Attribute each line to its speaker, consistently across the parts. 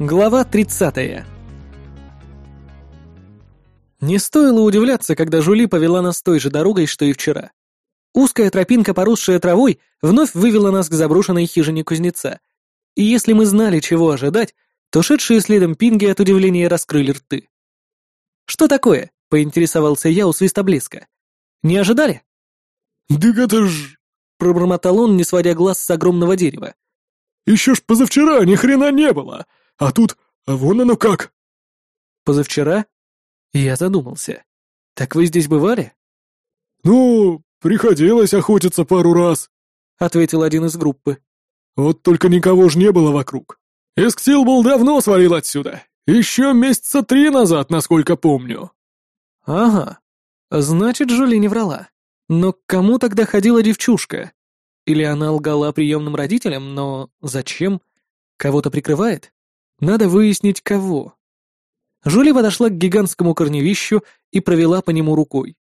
Speaker 1: Глава 30. Не стоило удивляться, когда Жули повела нас той же дорогой, что и вчера. Узкая тропинка, поросшая травой, вновь вывела нас к заброшенной хижине кузнеца. И если мы знали, чего ожидать, то шедшие следом пинги от удивления раскрыли рты. «Что такое?» — поинтересовался я у свистоблеска. «Не ожидали?»
Speaker 2: «Дык это ж...»
Speaker 1: — пробормотал он, не сводя глаз с огромного дерева.
Speaker 2: «Еще ж позавчера ни хрена не было, а тут а вон оно как!»
Speaker 1: «Позавчера?» Я задумался. «Так вы здесь бывали?»
Speaker 2: «Ну, приходилось охотиться пару раз», —
Speaker 1: ответил один из группы.
Speaker 2: «Вот только никого ж не было вокруг. Эсксил был давно свалил отсюда. Еще месяца три назад, насколько помню».
Speaker 1: «Ага. Значит, Жули не врала. Но к кому тогда ходила девчушка? Или она лгала приемным родителям, но зачем? Кого-то прикрывает? Надо выяснить, кого». Жули подошла к гигантскому корневищу и провела по нему рукой.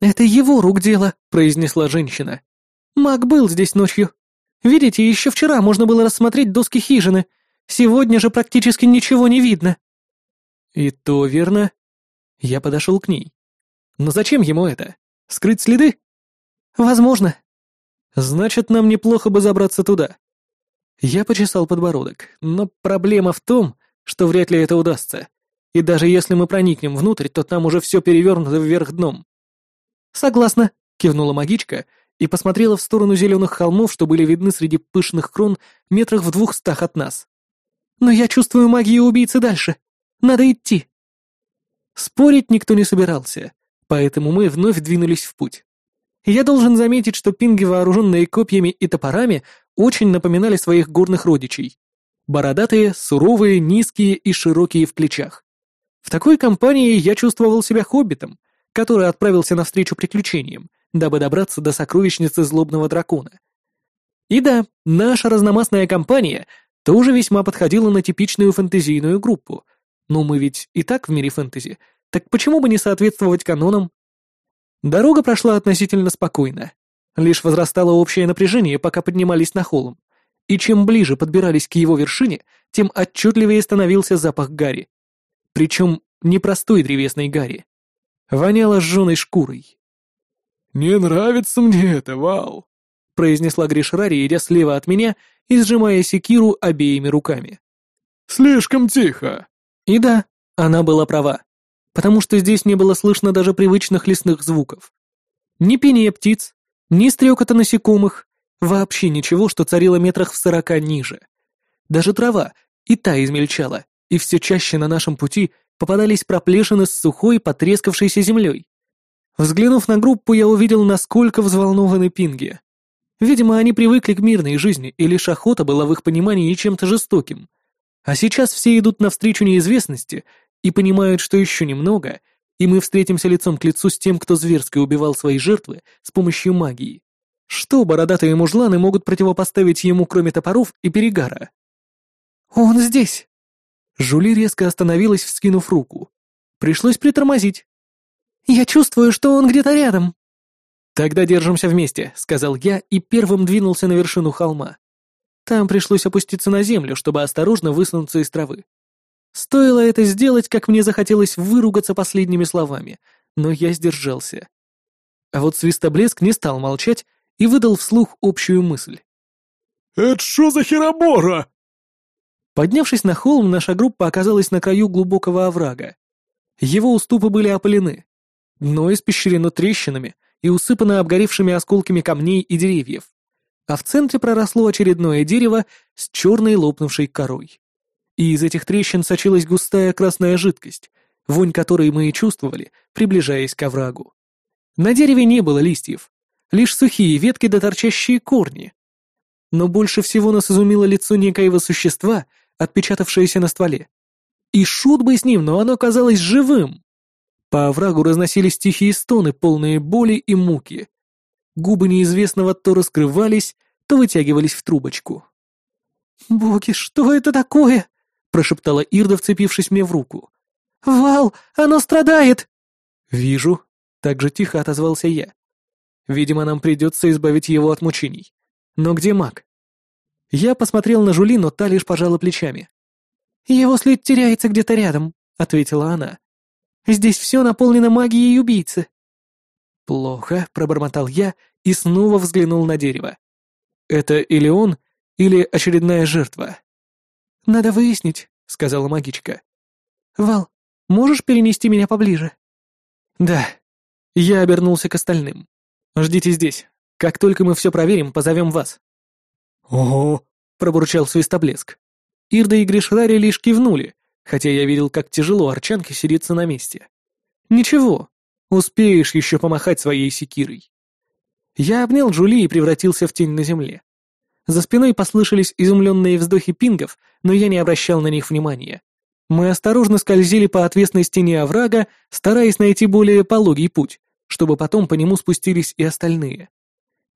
Speaker 1: «Это его рук дело», — произнесла женщина. «Маг был здесь ночью. Видите, еще вчера можно было рассмотреть доски хижины. Сегодня же практически ничего не видно». «И то верно». Я подошел к ней. «Но зачем ему это? Скрыть следы?» «Возможно». «Значит, нам неплохо бы забраться туда». Я почесал подбородок, но проблема в том, что вряд ли это удастся. И даже если мы проникнем внутрь, то там уже все перевернуто вверх дном. «Согласна», — кивнула магичка и посмотрела в сторону зеленых холмов, что были видны среди пышных крон метрах в двухстах от нас. «Но я чувствую магию убийцы дальше. Надо идти». Спорить никто не собирался, поэтому мы вновь двинулись в путь. Я должен заметить, что пинги, вооруженные копьями и топорами, очень напоминали своих горных родичей. Бородатые, суровые, низкие и широкие в плечах. В такой компании я чувствовал себя хоббитом, который отправился навстречу приключениям, дабы добраться до сокровищницы злобного дракона. И да, наша разномастная компания тоже весьма подходила на типичную фэнтезийную группу, но мы ведь и так в мире фэнтези, так почему бы не соответствовать канонам? Дорога прошла относительно спокойно. Лишь возрастало общее напряжение, пока поднимались на холм. И чем ближе подбирались к его вершине, тем отчетливее становился запах гари. Причем не простой древесной гари. Воняло сжженной шкурой.
Speaker 2: «Не нравится мне это, Вал», — произнесла
Speaker 1: Гришрари, идя слева от меня и сжимая секиру обеими руками.
Speaker 2: «Слишком тихо».
Speaker 1: И да, она была права, потому что здесь не было слышно даже привычных лесных звуков. Ни пения птиц, ни стрекота насекомых, вообще ничего, что царило метрах в сорока ниже. Даже трава и та измельчала, и все чаще на нашем пути попадались проплешины с сухой, потрескавшейся землей. Взглянув на группу, я увидел, насколько взволнованы пинги. Видимо, они привыкли к мирной жизни, и лишь охота была в их понимании чем-то жестоким. А сейчас все идут навстречу неизвестности и понимают, что еще немного, и мы встретимся лицом к лицу с тем, кто зверски убивал свои жертвы с помощью магии. Что бородатые мужланы могут противопоставить ему, кроме топоров и перегара? «Он здесь!» Жули резко остановилась, вскинув руку. Пришлось притормозить. «Я чувствую, что он где-то рядом». «Тогда держимся вместе», — сказал я и первым двинулся на вершину холма. Там пришлось опуститься на землю, чтобы осторожно высунуться из травы. Стоило это сделать, как мне захотелось выругаться последними словами, но я сдержался. А вот свистоблеск не стал молчать и выдал вслух общую мысль.
Speaker 2: «Это что за херобора?»
Speaker 1: Поднявшись на холм, наша группа оказалась на краю глубокого оврага. Его уступы были опалены, дно испещрено трещинами и усыпано обгоревшими осколками камней и деревьев, а в центре проросло очередное дерево с черной лопнувшей корой. И из этих трещин сочилась густая красная жидкость, вонь которой мы и чувствовали, приближаясь к оврагу. На дереве не было листьев, лишь сухие ветки да торчащие корни. Но больше всего нас изумило лицо некоего существа, отпечатавшееся на стволе. И шут бы с ним, но оно казалось живым. По оврагу разносились тихие стоны, полные боли и муки. Губы неизвестного то раскрывались, то вытягивались в трубочку. «Боги, что это такое?» — прошептала Ирда, вцепившись мне в руку. «Вал, оно страдает!» «Вижу», — так же тихо отозвался я. «Видимо, нам придется избавить его от мучений. Но где маг?» Я посмотрел на Жули, но та лишь пожала плечами. «Его след теряется где-то рядом», — ответила она. «Здесь все наполнено магией убийцы». «Плохо», — пробормотал я и снова взглянул на дерево. «Это или он, или очередная жертва?» «Надо выяснить», — сказала магичка. «Вал, можешь перенести меня поближе?» «Да». Я обернулся к остальным. «Ждите здесь. Как только мы все проверим, позовем вас».
Speaker 2: «Ого!»
Speaker 1: — пробурчал свистоблеск. Ирда и Гришрари лишь кивнули, хотя я видел, как тяжело Арчанке сидится на месте. «Ничего, успеешь еще помахать своей секирой». Я обнял Джули и превратился в тень на земле. За спиной послышались изумленные вздохи пингов, но я не обращал на них внимания. Мы осторожно скользили по отвесной стене оврага, стараясь найти более пологий путь, чтобы потом по нему спустились и остальные.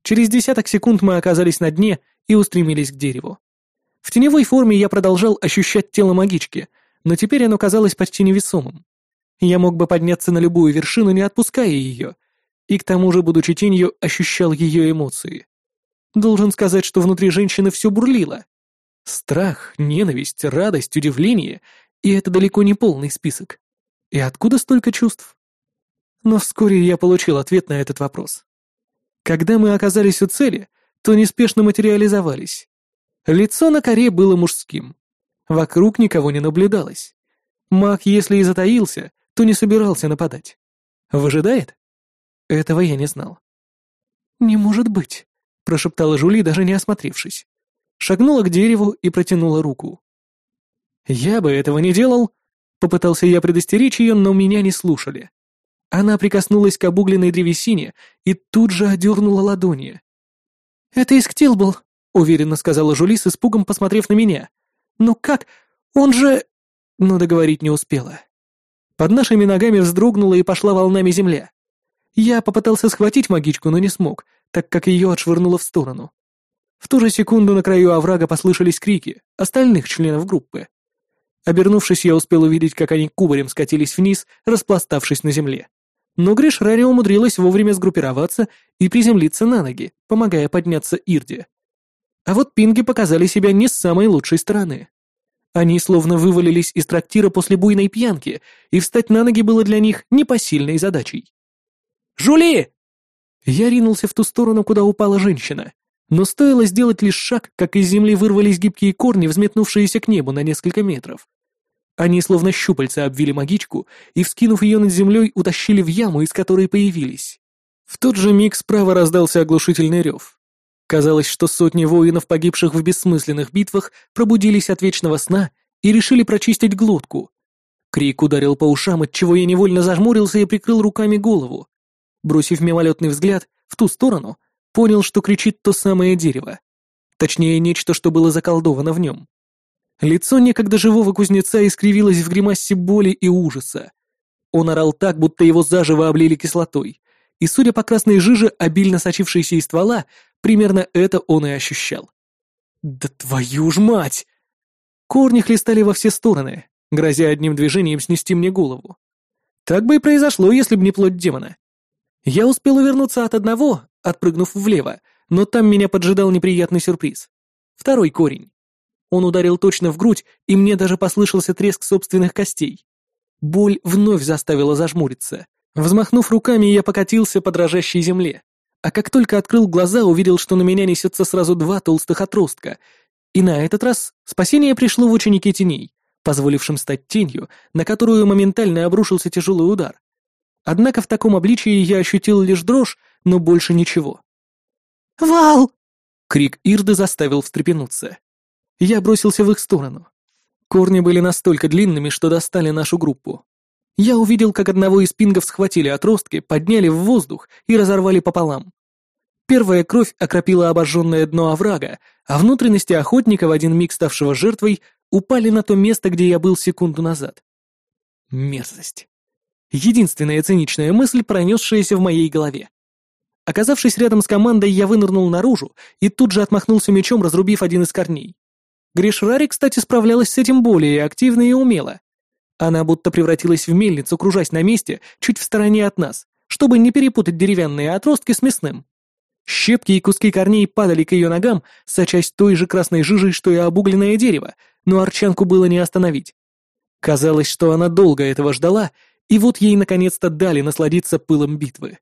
Speaker 1: Через десяток секунд мы оказались на дне и устремились к дереву. В теневой форме я продолжал ощущать тело магички, но теперь оно казалось почти невесомым. Я мог бы подняться на любую вершину, не отпуская ее, и к тому же, будучи тенью, ощущал ее эмоции. Должен сказать, что внутри женщины все бурлило. Страх, ненависть, радость, удивление и это далеко не полный список. И откуда столько чувств? Но вскоре я получил ответ на этот вопрос. Когда мы оказались у цели, то неспешно материализовались. Лицо на коре было мужским. Вокруг никого не наблюдалось. Маг, если и затаился, то не собирался нападать. Выжидает? Этого я не знал. «Не может быть», — прошептала Жули, даже не осмотревшись. Шагнула к дереву и протянула руку. «Я бы этого не делал!» Попытался я предостеречь ее, но меня не слушали. Она прикоснулась к обугленной древесине и тут же одернула ладони. «Это Исктил был», — уверенно сказала Жули с испугом, посмотрев на меня. «Ну как? Он же...» Но договорить не успела. Под нашими ногами вздрогнула и пошла волнами земля. Я попытался схватить магичку, но не смог, так как ее отшвырнуло в сторону. В ту же секунду на краю оврага послышались крики остальных членов группы. Обернувшись, я успел увидеть, как они кубарем скатились вниз, распластавшись на земле. Но Гришрари умудрилась вовремя сгруппироваться и приземлиться на ноги, помогая подняться Ирде. А вот пинги показали себя не с самой лучшей стороны. Они словно вывалились из трактира после буйной пьянки, и встать на ноги было для них непосильной задачей. «Жули!» Я ринулся в ту сторону, куда упала женщина, но стоило сделать лишь шаг, как из земли вырвались гибкие корни, взметнувшиеся к небу на несколько метров. Они словно щупальца обвили магичку и, вскинув ее над землей, утащили в яму, из которой появились. В тот же миг справа раздался оглушительный рев. Казалось, что сотни воинов, погибших в бессмысленных битвах, пробудились от вечного сна и решили прочистить глотку. Крик ударил по ушам, отчего я невольно зажмурился и прикрыл руками голову. Бросив мимолетный взгляд в ту сторону, понял, что кричит то самое дерево. Точнее, нечто, что было заколдовано в нем. Лицо некогда живого кузнеца искривилось в гримасе боли и ужаса. Он орал так, будто его заживо облили кислотой, и, судя по красной жиже, обильно сочившейся из ствола, примерно это он и ощущал. «Да твою ж мать!» Корни хлестали во все стороны, грозя одним движением снести мне голову. Так бы и произошло, если бы не плоть демона. Я успел увернуться от одного, отпрыгнув влево, но там меня поджидал неприятный сюрприз. Второй корень. Он ударил точно в грудь, и мне даже послышался треск собственных костей. Боль вновь заставила зажмуриться. Взмахнув руками, я покатился по дрожащей земле. А как только открыл глаза, увидел, что на меня несется сразу два толстых отростка. И на этот раз спасение пришло в ученики теней, позволившим стать тенью, на которую моментально обрушился тяжелый удар. Однако в таком обличии я ощутил лишь дрожь, но больше ничего.
Speaker 3: «Вал!»
Speaker 1: Крик Ирды заставил встрепенуться. Я бросился в их сторону. Корни были настолько длинными, что достали нашу группу. Я увидел, как одного из пингов схватили отростки, подняли в воздух и разорвали пополам. Первая кровь окропила обожженное дно оврага, а внутренности охотника, в один миг ставшего жертвой, упали на то место, где я был секунду назад. Мерзость. Единственная циничная мысль, пронесшаяся в моей голове. Оказавшись рядом с командой, я вынырнул наружу и тут же отмахнулся мечом, разрубив один из корней. Гришрари, кстати, справлялась с этим более активно и умело. Она будто превратилась в мельницу, кружась на месте, чуть в стороне от нас, чтобы не перепутать деревянные отростки с мясным. Щепки и куски корней падали к ее ногам, сочась той же красной жижей, что и обугленное дерево, но арчанку было не остановить. Казалось, что она долго этого ждала, и вот ей наконец-то дали насладиться пылом битвы.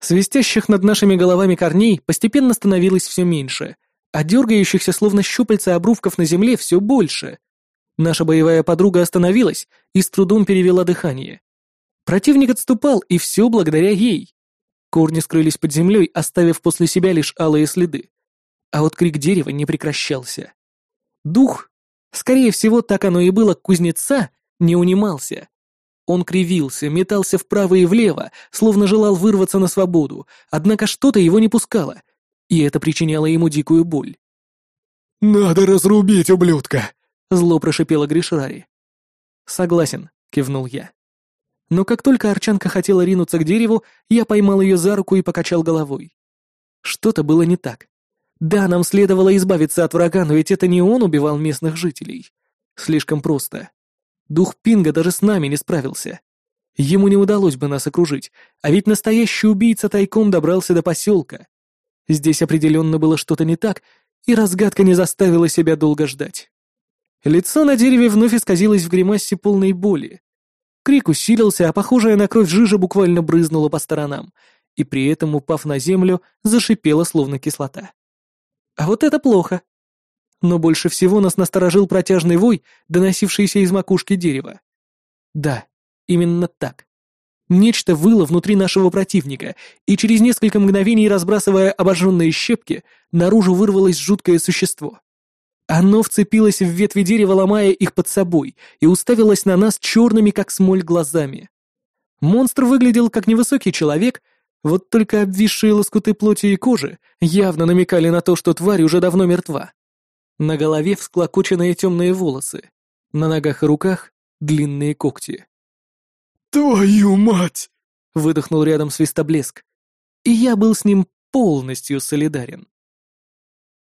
Speaker 1: Свистящих над нашими головами корней постепенно становилось все меньше, а дергающихся словно щупальца обрубков на земле все больше. Наша боевая подруга остановилась и с трудом перевела дыхание. Противник отступал, и все благодаря ей. Корни скрылись под землей, оставив после себя лишь алые следы. А вот крик дерева не прекращался. Дух, скорее всего, так оно и было, кузнеца, не унимался. Он кривился, метался вправо и влево, словно желал вырваться на свободу, однако что-то его не пускало, и это причиняло ему дикую боль.
Speaker 2: «Надо разрубить ублюдка!» — зло прошипела Гришрари.
Speaker 1: «Согласен», — кивнул я. Но как только Арчанка хотела ринуться к дереву, я поймал ее за руку и покачал головой. Что-то было не так. Да, нам следовало избавиться от врага, но ведь это не он убивал местных жителей. Слишком просто. Дух Пинга даже с нами не справился. Ему не удалось бы нас окружить, а ведь настоящий убийца тайком добрался до поселка. Здесь определенно было что-то не так, и разгадка не заставила себя долго ждать. Лицо на дереве вновь исказилось в гримасе полной боли. Крик усилился, а похожая на кровь жижа буквально брызнула по сторонам, и при этом, упав на землю, зашипела словно кислота. А вот это плохо. Но больше всего нас насторожил протяжный вой, доносившийся из макушки дерева. Да, именно так. Нечто выло внутри нашего противника, и через несколько мгновений, разбрасывая обожженные щепки, наружу вырвалось жуткое существо. Оно вцепилось в ветви дерева, ломая их под собой, и уставилось на нас черными, как смоль, глазами. Монстр выглядел как невысокий человек, вот только обвисшие лоскуты плоти и кожи явно намекали на то, что тварь уже давно мертва. На голове всклокоченные темные волосы, на ногах и руках длинные когти.
Speaker 2: «Твою мать!»
Speaker 1: — выдохнул рядом свистоблеск. И я был с ним полностью солидарен.